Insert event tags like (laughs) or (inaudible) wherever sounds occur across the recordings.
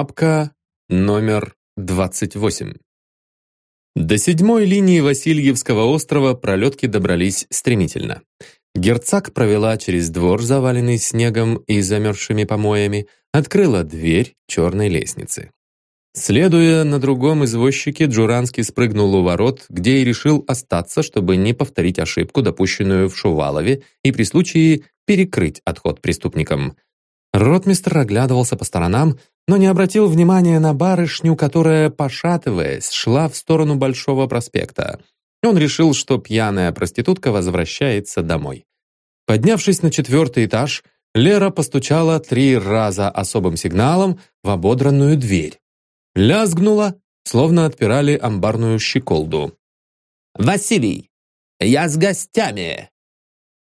Папка номер 28. До седьмой линии Васильевского острова пролетки добрались стремительно. Герцак провела через двор, заваленный снегом и замерзшими помоями, открыла дверь черной лестницы. Следуя на другом извозчике, Джуранский спрыгнул у ворот, где и решил остаться, чтобы не повторить ошибку, допущенную в Шувалове, и при случае перекрыть отход преступникам. Ротмистр оглядывался по сторонам, но не обратил внимания на барышню, которая, пошатываясь, шла в сторону Большого проспекта. Он решил, что пьяная проститутка возвращается домой. Поднявшись на четвертый этаж, Лера постучала три раза особым сигналом в ободранную дверь. Лязгнула, словно отпирали амбарную щеколду. «Василий, я с гостями!»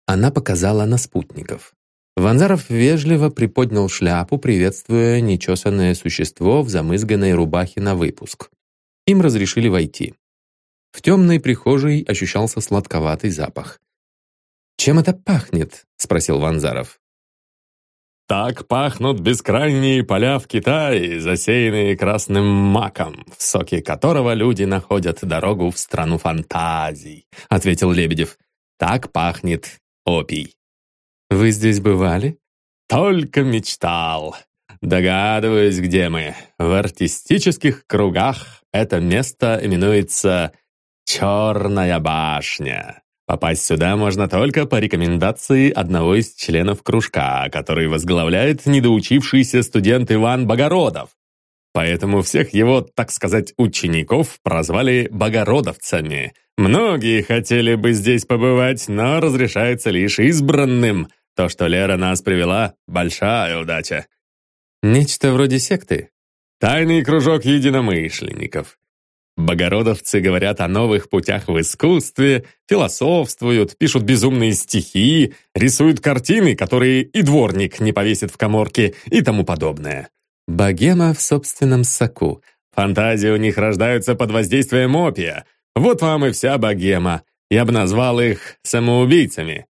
Она показала на спутников. Ванзаров вежливо приподнял шляпу, приветствуя нечесанное существо в замызганной рубахе на выпуск. Им разрешили войти. В темной прихожей ощущался сладковатый запах. «Чем это пахнет?» — спросил Ванзаров. Так пахнут бескрайние поля в Китае, засеянные красным маком, в соке которого люди находят дорогу в страну фантазий», — ответил Лебедев. «Так пахнет опий». «Вы здесь бывали?» «Только мечтал. Догадываюсь, где мы. В артистических кругах это место именуется «Черная башня». Попасть сюда можно только по рекомендации одного из членов кружка, который возглавляет недоучившийся студент Иван Богородов. Поэтому всех его, так сказать, учеников прозвали «богородовцами». Многие хотели бы здесь побывать, но разрешается лишь избранным – то, что Лера нас привела, большая удача. Нечто вроде секты. Тайный кружок единомышленников. Богородовцы говорят о новых путях в искусстве, философствуют, пишут безумные стихи, рисуют картины, которые и дворник не повесит в коморке и тому подобное. Богема в собственном соку. Фантазии у них рождаются под воздействием опия. Вот вам и вся богема. Я бы назвал их самоубийцами.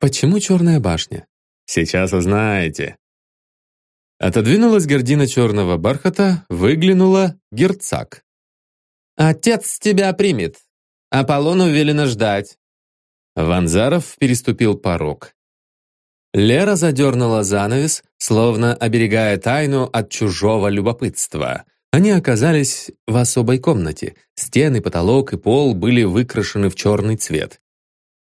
Почему черная башня? Сейчас узнаете. Отодвинулась гордина черного бархата, выглянула герцак. «Отец тебя примет. Аполлону велено ждать». Ванзаров переступил порог. Лера задернула занавес, словно оберегая тайну от чужого любопытства. Они оказались в особой комнате. Стены, потолок и пол были выкрашены в черный цвет.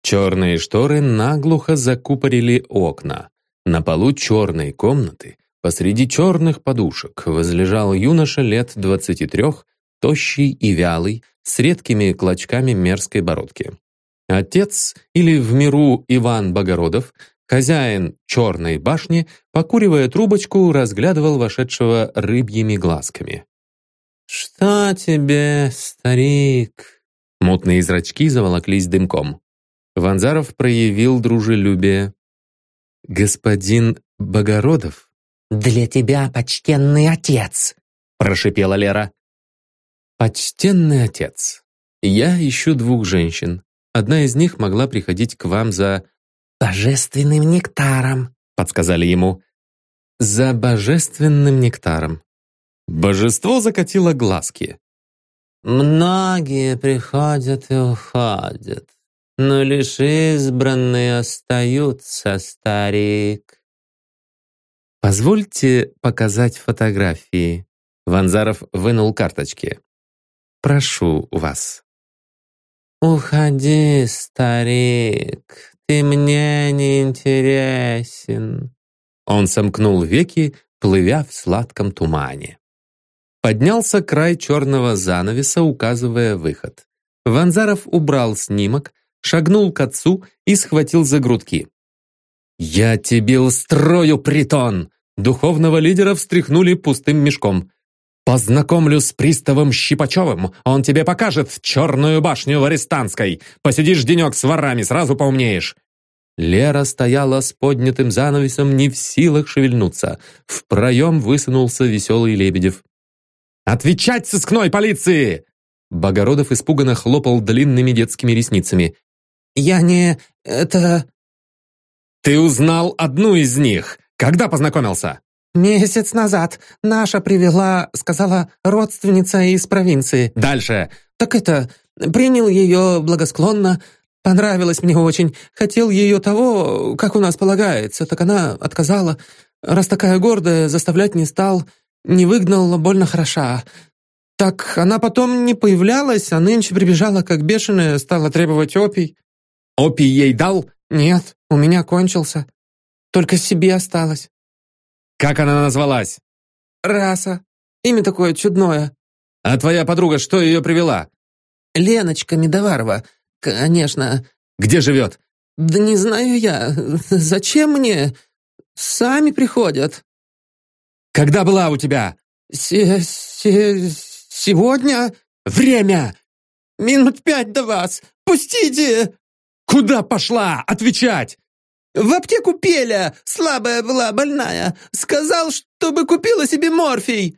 Черные шторы наглухо закупорили окна. На полу черной комнаты, посреди черных подушек, возлежал юноша лет двадцати трех, тощий и вялый, с редкими клочками мерзкой бородки. Отец, или в миру Иван Богородов, хозяин черной башни, покуривая трубочку, разглядывал вошедшего рыбьими глазками. «Что тебе, старик?» Мутные зрачки заволоклись дымком. Ванзаров проявил дружелюбие. «Господин Богородов?» «Для тебя почтенный отец», — прошипела Лера. «Почтенный отец, я ищу двух женщин. Одна из них могла приходить к вам за...» «Божественным нектаром», — подсказали ему. «За божественным нектаром». Божество закатило глазки. «Многие приходят и уходят но лишь избранные остаются, старик. Позвольте показать фотографии. Ванзаров вынул карточки. Прошу вас. Уходи, старик, ты мне не интересен. Он сомкнул веки, плывя в сладком тумане. Поднялся край черного занавеса, указывая выход. Ванзаров убрал снимок, шагнул к отцу и схватил за грудки. «Я тебе устрою притон!» Духовного лидера встряхнули пустым мешком. «Познакомлю с приставом Щипачевым, он тебе покажет черную башню в Арестанской. Посидишь денек с ворами, сразу поумнеешь». Лера стояла с поднятым занавесом, не в силах шевельнуться. В проем высунулся веселый Лебедев. «Отвечать сыскной полиции!» Богородов испуганно хлопал длинными детскими ресницами. «Я не... это...» «Ты узнал одну из них! Когда познакомился?» «Месяц назад наша привела, сказала, родственница из провинции». «Дальше!» «Так это, принял ее благосклонно, понравилось мне очень, хотел ее того, как у нас полагается, так она отказала. Раз такая гордая, заставлять не стал, не выгнал, больно хороша. Так она потом не появлялась, а нынче прибежала как бешеная, стала требовать опий». «Опий ей дал?» «Нет, у меня кончился. Только себе осталось». «Как она назвалась?» «Раса. Имя такое чудное». «А твоя подруга что ее привела?» «Леночка Медоварова. Конечно». «Где живет?» «Да не знаю я. (laughs) Зачем мне? Сами приходят». «Когда была у тебя?» Се се сегодня? «Время!» Минут пять до вас. Пустите!» «Куда пошла? Отвечать!» «В аптеку Пеля, слабая была, больная. Сказал, чтобы купила себе морфий».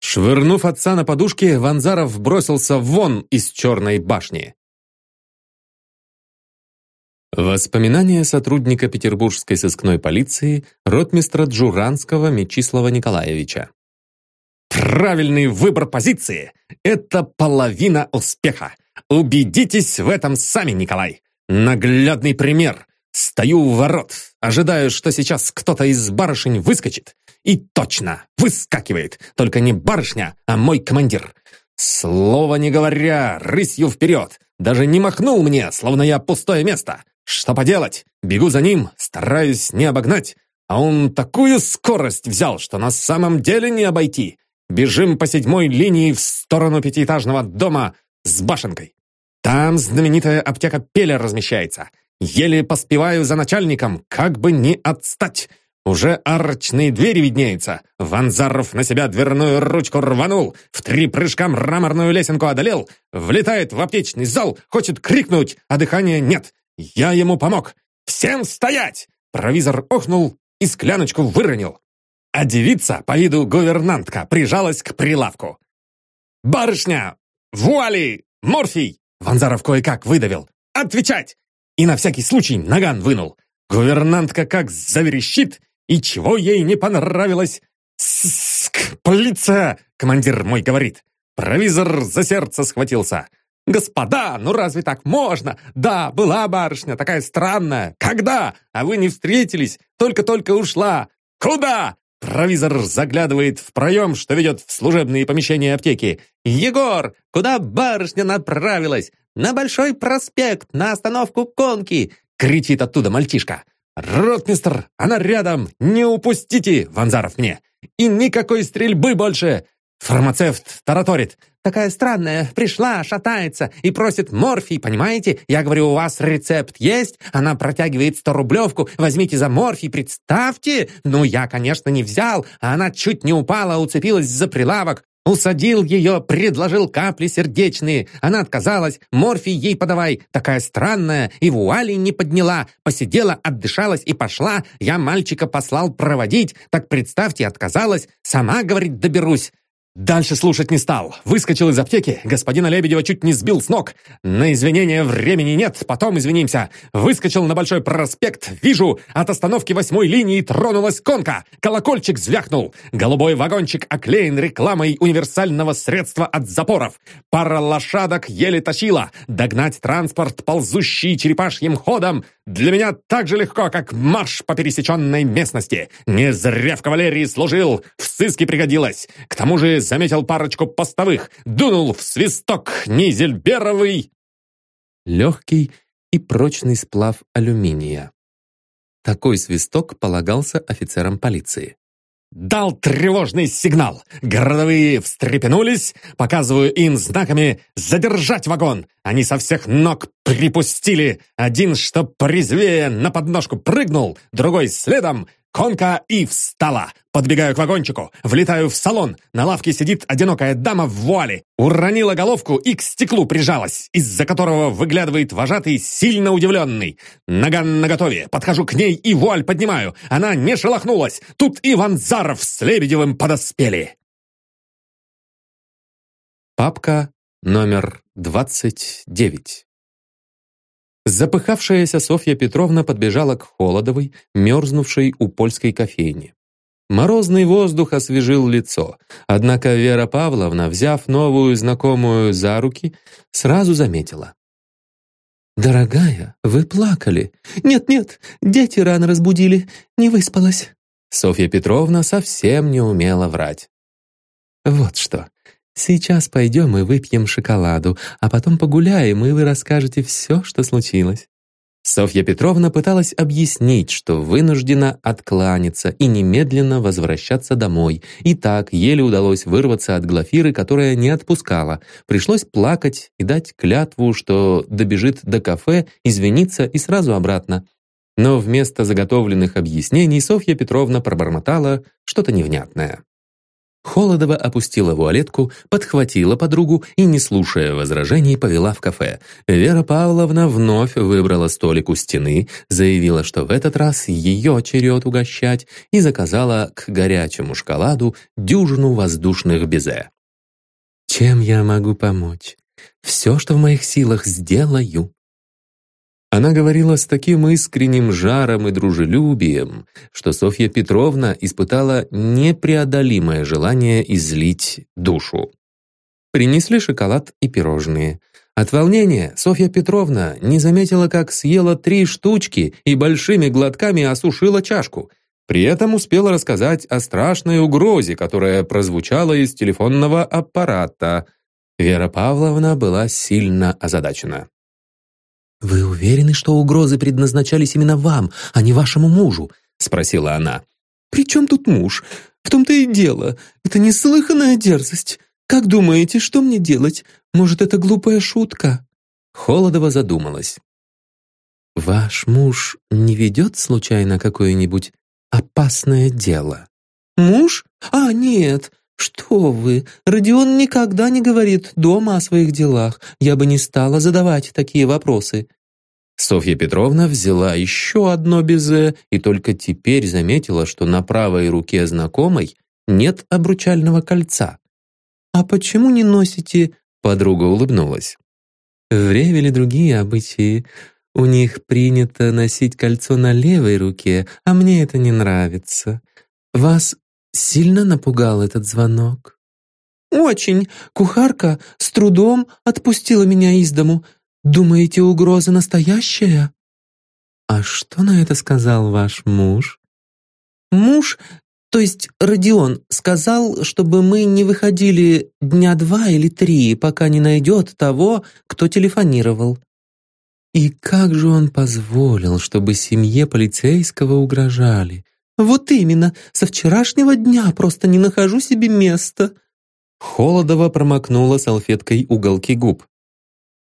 Швырнув отца на подушке, Ванзаров бросился вон из черной башни. Воспоминания сотрудника петербургской сыскной полиции ротмистра Джуранского Мечислава Николаевича. Правильный выбор позиции – это половина успеха. Убедитесь в этом сами, Николай. Наглядный пример. Стою у ворот, ожидаю, что сейчас кто-то из барышень выскочит. И точно, выскакивает. Только не барышня, а мой командир. Слова не говоря, рысью вперед. Даже не махнул мне, словно я пустое место. Что поделать? Бегу за ним, стараюсь не обогнать. А он такую скорость взял, что на самом деле не обойти. Бежим по седьмой линии в сторону пятиэтажного дома с башенкой. Там знаменитая аптека Пеля размещается. Еле поспеваю за начальником, как бы не отстать. Уже арочные двери виднеются. Ванзаров на себя дверную ручку рванул, в три прыжка мраморную лесенку одолел, влетает в аптечный зал, хочет крикнуть, а дыхания нет. Я ему помог. «Всем стоять!» Провизор охнул и скляночку выронил. А девица, по виду гувернантка, прижалась к прилавку. «Барышня! Вуали! Морфий!» Ванзаров кое-как выдавил. «Отвечать!» И на всякий случай наган вынул. Гувернантка как заверещит, и чего ей не понравилось. «Ск, полиция!» — командир мой говорит. Провизор за сердце схватился. «Господа, ну разве так можно? Да, была барышня, такая странная. Когда? А вы не встретились, только-только ушла. Куда? Провизор заглядывает в проем, что ведет в служебные помещения аптеки. «Егор, куда барышня направилась? На Большой проспект, на остановку конки!» — кричит оттуда мальчишка. «Ротмистр, она рядом! Не упустите!» — Ванзаров мне. «И никакой стрельбы больше!» Фармацевт тараторит. «Такая странная, пришла, шатается и просит морфий, понимаете? Я говорю, у вас рецепт есть?» Она протягивает сто рублевку, возьмите за морфий, представьте! Ну, я, конечно, не взял, а она чуть не упала, уцепилась за прилавок. Усадил ее, предложил капли сердечные. Она отказалась, морфий ей подавай. Такая странная, и вуали не подняла. Посидела, отдышалась и пошла. Я мальчика послал проводить. Так представьте, отказалась. Сама, говорит, доберусь. Дальше слушать не стал. Выскочил из аптеки. Господина Лебедева чуть не сбил с ног. На извинения времени нет, потом извинимся. Выскочил на Большой проспект. Вижу, от остановки восьмой линии тронулась конка. Колокольчик звякнул. Голубой вагончик оклеен рекламой универсального средства от запоров. Пара лошадок еле тащила. Догнать транспорт, ползущий черепашьим ходом, для меня так же легко, как марш по пересеченной местности. Не зря в кавалерии служил, в сыске пригодилось. К тому же заметил парочку постовых, дунул в свисток низельберовый. Легкий и прочный сплав алюминия. Такой свисток полагался офицерам полиции. Дал тревожный сигнал. Городовые встрепенулись, показываю им знаками «Задержать вагон!» Они со всех ног припустили. Один, что порезвее, на подножку прыгнул, другой следом. Конка и встала. Подбегаю к вагончику, влетаю в салон. На лавке сидит одинокая дама в вуале. Уронила головку и к стеклу прижалась, из-за которого выглядывает вожатый, сильно удивленный. Наган наготове. Подхожу к ней и вуаль поднимаю. Она не шелохнулась. Тут Иван Заров с Лебедевым подоспели. Папка номер 29. Запыхавшаяся Софья Петровна подбежала к Холодовой, мерзнувшей у польской кофейни. Морозный воздух освежил лицо. Однако Вера Павловна, взяв новую знакомую за руки, сразу заметила. «Дорогая, вы плакали. Нет-нет, дети рано разбудили, не выспалась». Софья Петровна совсем не умела врать. «Вот что, сейчас пойдем и выпьем шоколаду, а потом погуляем, и вы расскажете все, что случилось». Софья Петровна пыталась объяснить, что вынуждена откланяться и немедленно возвращаться домой. И так еле удалось вырваться от Глафиры, которая не отпускала. Пришлось плакать и дать клятву, что добежит до кафе, извиниться и сразу обратно. Но вместо заготовленных объяснений Софья Петровна пробормотала что-то невнятное. Холодова опустила вуалетку, подхватила подругу и, не слушая возражений, повела в кафе. Вера Павловна вновь выбрала столик у стены, заявила, что в этот раз ее черед угощать, и заказала к горячему шоколаду дюжину воздушных безе. «Чем я могу помочь? Все, что в моих силах, сделаю», она говорила с таким искренним жаром и дружелюбием, что Софья Петровна испытала непреодолимое желание излить душу. Принесли шоколад и пирожные. От волнения Софья Петровна не заметила, как съела три штучки и большими глотками осушила чашку. При этом успела рассказать о страшной угрозе, которая прозвучала из телефонного аппарата. Вера Павловна была сильно озадачена. «Вы уверены, что угрозы предназначались именно вам, а не вашему мужу?» — спросила она. «При чем тут муж? В том-то и дело. Это неслыханная дерзость. Как думаете, что мне делать? Может, это глупая шутка?» Холодова задумалась. «Ваш муж не ведет, случайно, какое-нибудь опасное дело?» «Муж? А, нет, «Что вы? Родион никогда не говорит дома о своих делах. Я бы не стала задавать такие вопросы». Софья Петровна взяла еще одно безе и только теперь заметила, что на правой руке знакомой нет обручального кольца. «А почему не носите?» Подруга улыбнулась. «В Ревеле другие обычаи. У них принято носить кольцо на левой руке, а мне это не нравится. Вас Сильно напугал этот звонок? «Очень. Кухарка с трудом отпустила меня из дому. Думаете, угроза настоящая?» «А что на это сказал ваш муж?» «Муж, то есть Родион, сказал, чтобы мы не выходили дня два или три, пока не найдет того, кто телефонировал». «И как же он позволил, чтобы семье полицейского угрожали?» «Вот именно, со вчерашнего дня просто не нахожу себе места». Холодова промокнула салфеткой уголки губ.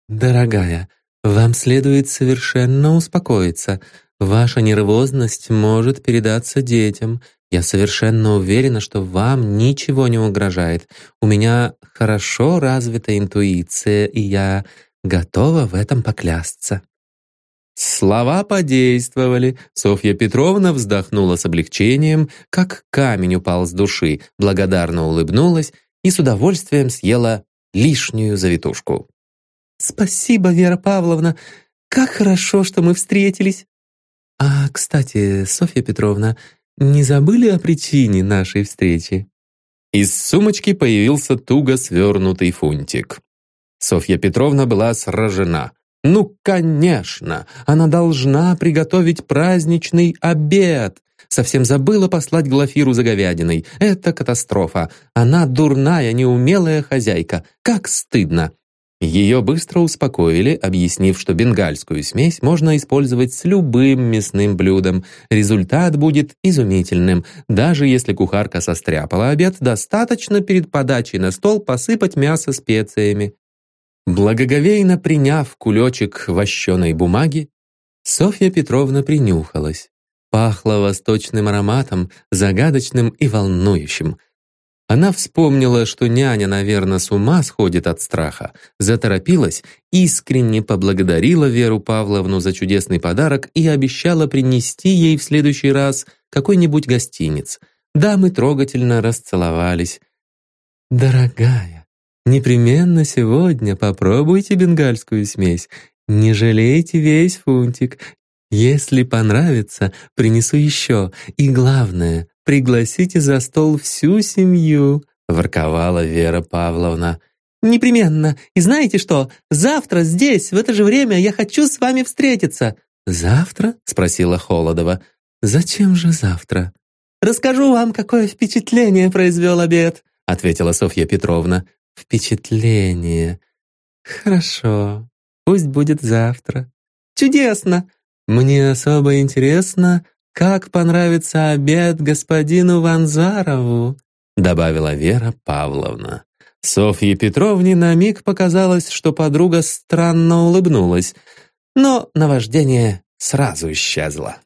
«Дорогая, вам следует совершенно успокоиться. Ваша нервозность может передаться детям. Я совершенно уверена, что вам ничего не угрожает. У меня хорошо развита интуиция, и я готова в этом поклясться». Слова подействовали. Софья Петровна вздохнула с облегчением, как камень упал с души, благодарно улыбнулась и с удовольствием съела лишнюю завитушку. «Спасибо, Вера Павловна. Как хорошо, что мы встретились. А, кстати, Софья Петровна, не забыли о причине нашей встречи?» Из сумочки появился туго свернутый фунтик. Софья Петровна была сражена. Ну, конечно, она должна приготовить праздничный обед. Совсем забыла послать Глафиру за говядиной. Это катастрофа. Она дурная, неумелая хозяйка. Как стыдно. Ее быстро успокоили, объяснив, что бенгальскую смесь можно использовать с любым мясным блюдом. Результат будет изумительным. Даже если кухарка состряпала обед, достаточно перед подачей на стол посыпать мясо специями. Благоговейно приняв кулечек вощеной бумаги, Софья Петровна принюхалась. Пахло восточным ароматом, загадочным и волнующим. Она вспомнила, что няня, наверное, с ума сходит от страха, заторопилась, искренне поблагодарила Веру Павловну за чудесный подарок и обещала принести ей в следующий раз какой-нибудь гостиниц. Дамы трогательно расцеловались. «Дорогая, Непременно сегодня попробуйте бенгальскую смесь. Не жалейте весь фунтик. Если понравится, принесу еще. И главное, пригласите за стол всю семью», ворковала Вера Павловна. «Непременно. И знаете что? Завтра здесь, в это же время, я хочу с вами встретиться». «Завтра?» — спросила Холодова. «Зачем же завтра?» «Расскажу вам, какое впечатление произвел обед», — ответила Софья Петровна. «Впечатление. Хорошо. Пусть будет завтра». «Чудесно!» «Мне особо интересно, как понравится обед господину Ванзарову», добавила Вера Павловна. Софье Петровне на миг показалось, что подруга странно улыбнулась, но наваждение сразу исчезло.